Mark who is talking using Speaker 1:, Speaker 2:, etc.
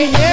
Speaker 1: Hey, yeah.